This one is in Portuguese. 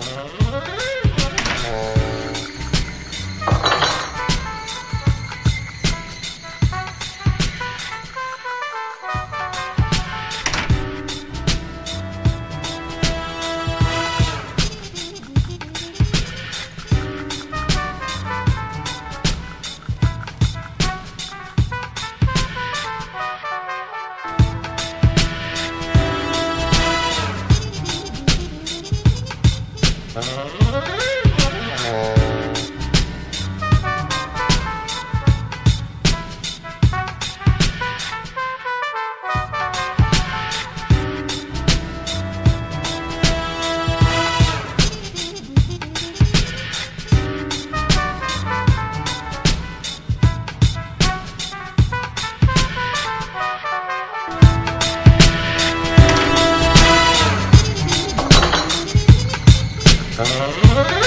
Thank you. Música Ah.